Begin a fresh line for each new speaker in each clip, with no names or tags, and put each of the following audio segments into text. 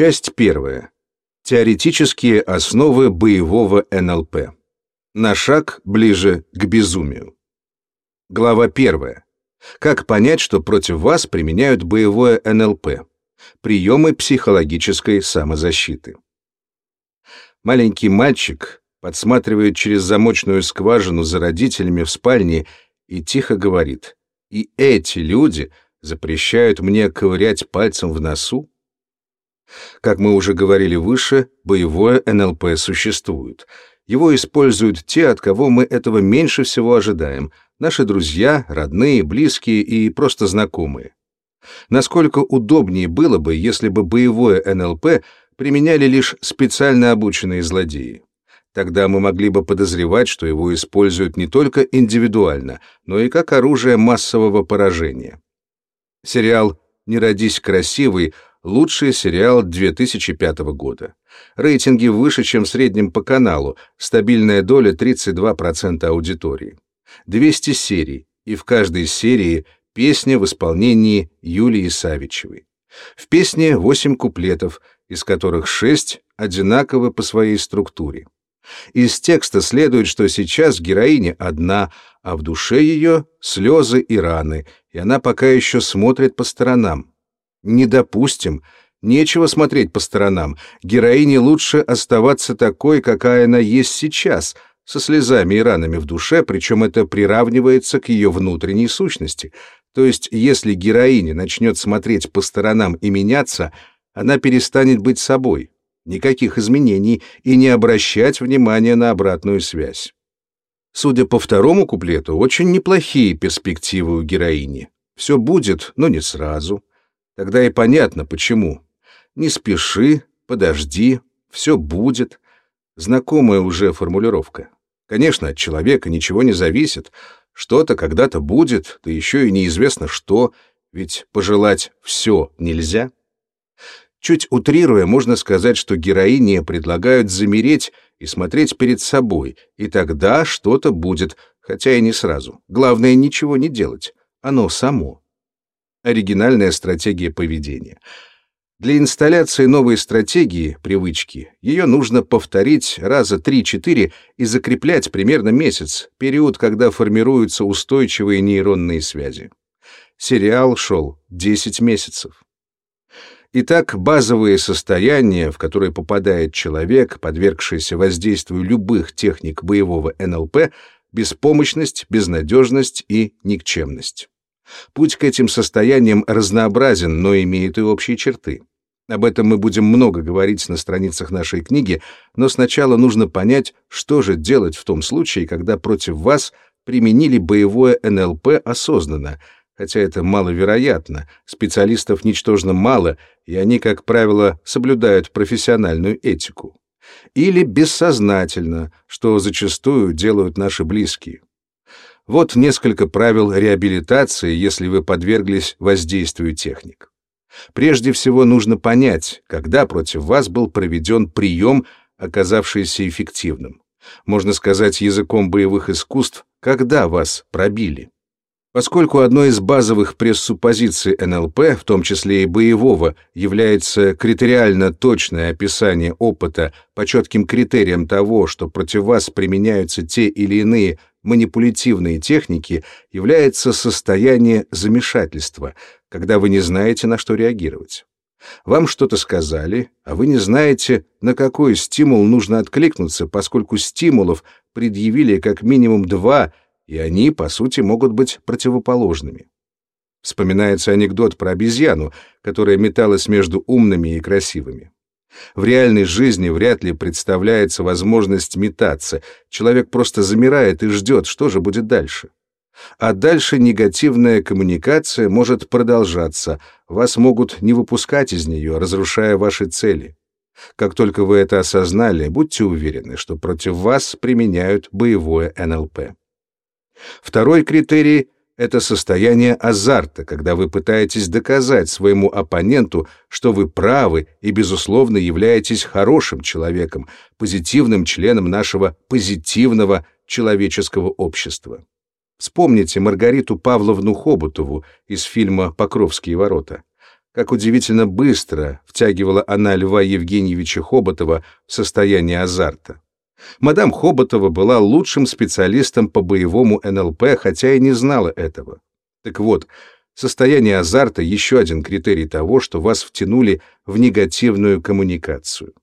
Часть первая. Теоретические основы боевого НЛП. На шаг ближе к безумию. Глава первая. Как понять, что против вас применяют боевое НЛП? Приемы психологической самозащиты. Маленький мальчик подсматривает через замочную скважину за родителями в спальне и тихо говорит, «И эти люди запрещают мне ковырять пальцем в носу?» Как мы уже говорили выше, боевое НЛП существует. Его используют те, от кого мы этого меньше всего ожидаем, наши друзья, родные, близкие и просто знакомые. Насколько удобнее было бы, если бы боевое НЛП применяли лишь специально обученные злодеи. Тогда мы могли бы подозревать, что его используют не только индивидуально, но и как оружие массового поражения. Сериал «Не родись красивый» — лучший сериал 2005 года. Рейтинги выше, чем в среднем по каналу, стабильная доля 32% аудитории. 200 серий, и в каждой серии песня в исполнении Юлии Савичевой. В песне 8 куплетов, из которых 6 одинаковы по своей структуре. Из текста следует, что сейчас героиня одна, а в душе ее слезы и раны, и она пока еще смотрит по сторонам. Не допустим, нечего смотреть по сторонам. Героине лучше оставаться такой, какая она есть сейчас, со слезами и ранами в душе, причем это приравнивается к ее внутренней сущности. То есть, если героиня начнет смотреть по сторонам и меняться, она перестанет быть собой, никаких изменений и не обращать внимания на обратную связь. Судя по второму куплету, очень неплохие перспективы у героини. Все будет, но не сразу. Тогда и понятно, почему. Не спеши, подожди, все будет. Знакомая уже формулировка. Конечно, от человека ничего не зависит. Что-то когда-то будет, да еще и неизвестно что, ведь пожелать все нельзя. Чуть утрируя, можно сказать, что героине предлагают замереть и смотреть перед собой, и тогда что-то будет, хотя и не сразу. Главное, ничего не делать. Оно само. Оригинальная стратегия поведения. Для инсталляции новой стратегии, привычки, ее нужно повторить раза 3-4 и закреплять примерно месяц, период, когда формируются устойчивые нейронные связи. Сериал шел 10 месяцев. Итак, базовые состояния, в которые попадает человек, подвергшийся воздействию любых техник боевого НЛП, беспомощность, безнадежность и никчемность. Путь к этим состояниям разнообразен, но имеет и общие черты. Об этом мы будем много говорить на страницах нашей книги, но сначала нужно понять, что же делать в том случае, когда против вас применили боевое НЛП осознанно — хотя это маловероятно, специалистов ничтожно мало, и они, как правило, соблюдают профессиональную этику. Или бессознательно, что зачастую делают наши близкие. Вот несколько правил реабилитации, если вы подверглись воздействию техник. Прежде всего нужно понять, когда против вас был проведен прием, оказавшийся эффективным. Можно сказать языком боевых искусств, когда вас пробили. Поскольку одной из базовых прессуппозиций НЛП, в том числе и боевого, является критериально точное описание опыта по четким критериям того, что против вас применяются те или иные манипулятивные техники, является состояние замешательства, когда вы не знаете, на что реагировать. Вам что-то сказали, а вы не знаете, на какой стимул нужно откликнуться, поскольку стимулов предъявили как минимум два – и они, по сути, могут быть противоположными. Вспоминается анекдот про обезьяну, которая металась между умными и красивыми. В реальной жизни вряд ли представляется возможность метаться. Человек просто замирает и ждет, что же будет дальше. А дальше негативная коммуникация может продолжаться. Вас могут не выпускать из нее, разрушая ваши цели. Как только вы это осознали, будьте уверены, что против вас применяют боевое НЛП. Второй критерий — это состояние азарта, когда вы пытаетесь доказать своему оппоненту, что вы правы и, безусловно, являетесь хорошим человеком, позитивным членом нашего позитивного человеческого общества. Вспомните Маргариту Павловну Хоботову из фильма «Покровские ворота». как удивительно быстро втягивала она Льва Евгеньевича Хоботова в состояние азарта. Мадам Хоботова была лучшим специалистом по боевому НЛП, хотя и не знала этого. Так вот, состояние азарта — еще один критерий того, что вас втянули в негативную коммуникацию.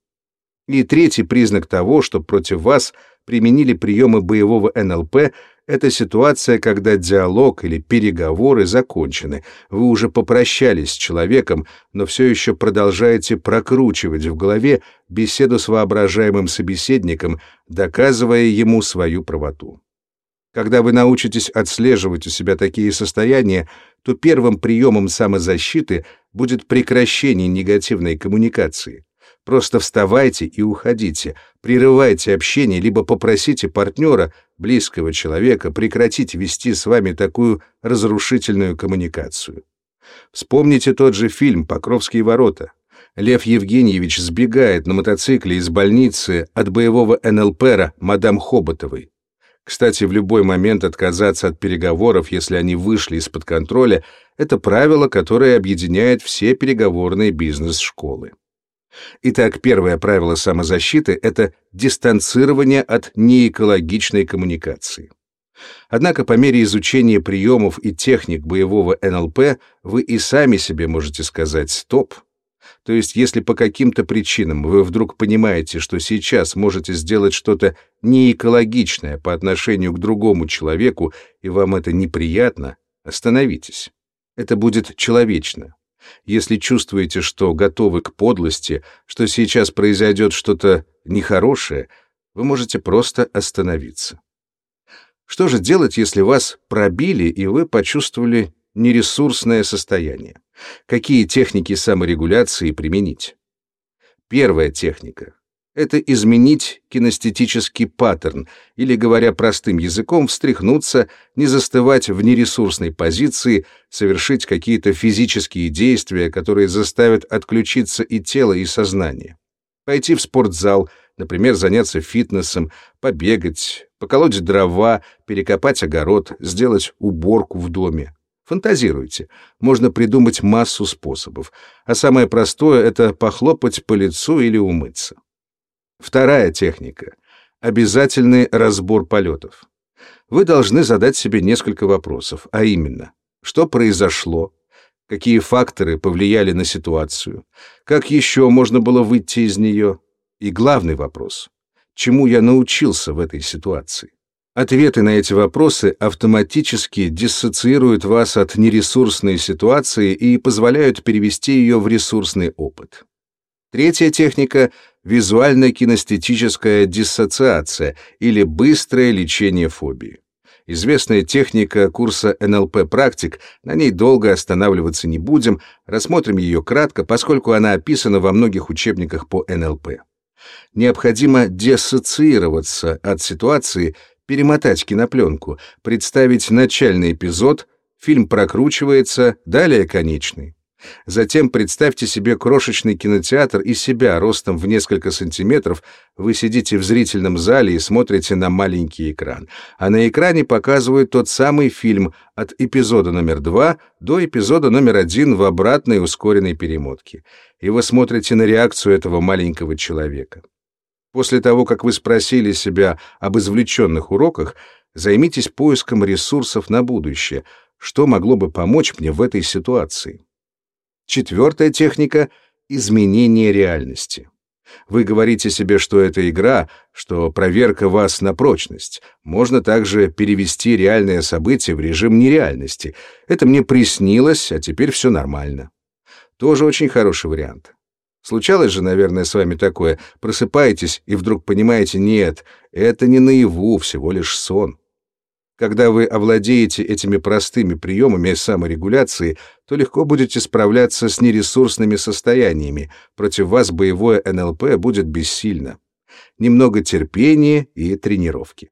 И третий признак того, что против вас применили приемы боевого НЛП, это ситуация, когда диалог или переговоры закончены. Вы уже попрощались с человеком, но все еще продолжаете прокручивать в голове беседу с воображаемым собеседником, доказывая ему свою правоту. Когда вы научитесь отслеживать у себя такие состояния, то первым приемом самозащиты будет прекращение негативной коммуникации. Просто вставайте и уходите, прерывайте общение, либо попросите партнера, близкого человека, прекратить вести с вами такую разрушительную коммуникацию. Вспомните тот же фильм «Покровские ворота». Лев Евгеньевич сбегает на мотоцикле из больницы от боевого НЛПера мадам Хоботовой. Кстати, в любой момент отказаться от переговоров, если они вышли из-под контроля, это правило, которое объединяет все переговорные бизнес-школы. Итак, первое правило самозащиты — это дистанцирование от неэкологичной коммуникации. Однако по мере изучения приемов и техник боевого НЛП вы и сами себе можете сказать «стоп». То есть, если по каким-то причинам вы вдруг понимаете, что сейчас можете сделать что-то неэкологичное по отношению к другому человеку, и вам это неприятно, остановитесь. Это будет человечно. Если чувствуете, что готовы к подлости, что сейчас произойдет что-то нехорошее, вы можете просто остановиться. Что же делать, если вас пробили, и вы почувствовали нересурсное состояние? Какие техники саморегуляции применить? Первая техника это изменить кинестетический паттерн, или, говоря простым языком, встряхнуться, не застывать в нересурсной позиции, совершить какие-то физические действия, которые заставят отключиться и тело, и сознание. Пойти в спортзал, например, заняться фитнесом, побегать, поколоть дрова, перекопать огород, сделать уборку в доме. Фантазируйте. Можно придумать массу способов. А самое простое — это похлопать по лицу или умыться. Вторая техника — обязательный разбор полетов. Вы должны задать себе несколько вопросов, а именно, что произошло, какие факторы повлияли на ситуацию, как еще можно было выйти из нее, и главный вопрос — чему я научился в этой ситуации. Ответы на эти вопросы автоматически диссоциируют вас от нересурсной ситуации и позволяют перевести ее в ресурсный опыт. Третья техника визуально-кинестетическая диссоциация или быстрое лечение фобии. Известная техника курса НЛП-практик, на ней долго останавливаться не будем, рассмотрим ее кратко, поскольку она описана во многих учебниках по НЛП. Необходимо диссоциироваться от ситуации, перемотать кинопленку, представить начальный эпизод, фильм прокручивается, далее конечный. Затем представьте себе крошечный кинотеатр и себя ростом в несколько сантиметров. Вы сидите в зрительном зале и смотрите на маленький экран. А на экране показывают тот самый фильм от эпизода номер два до эпизода номер один в обратной ускоренной перемотке. И вы смотрите на реакцию этого маленького человека. После того, как вы спросили себя об извлеченных уроках, займитесь поиском ресурсов на будущее. Что могло бы помочь мне в этой ситуации? Четвертая техника — изменение реальности. Вы говорите себе, что это игра, что проверка вас на прочность. Можно также перевести реальное событие в режим нереальности. Это мне приснилось, а теперь все нормально. Тоже очень хороший вариант. Случалось же, наверное, с вами такое. Просыпаетесь и вдруг понимаете, нет, это не наяву, всего лишь сон. Когда вы овладеете этими простыми приемами саморегуляции, то легко будете справляться с нересурсными состояниями. Против вас боевое НЛП будет бессильно. Немного терпения и тренировки.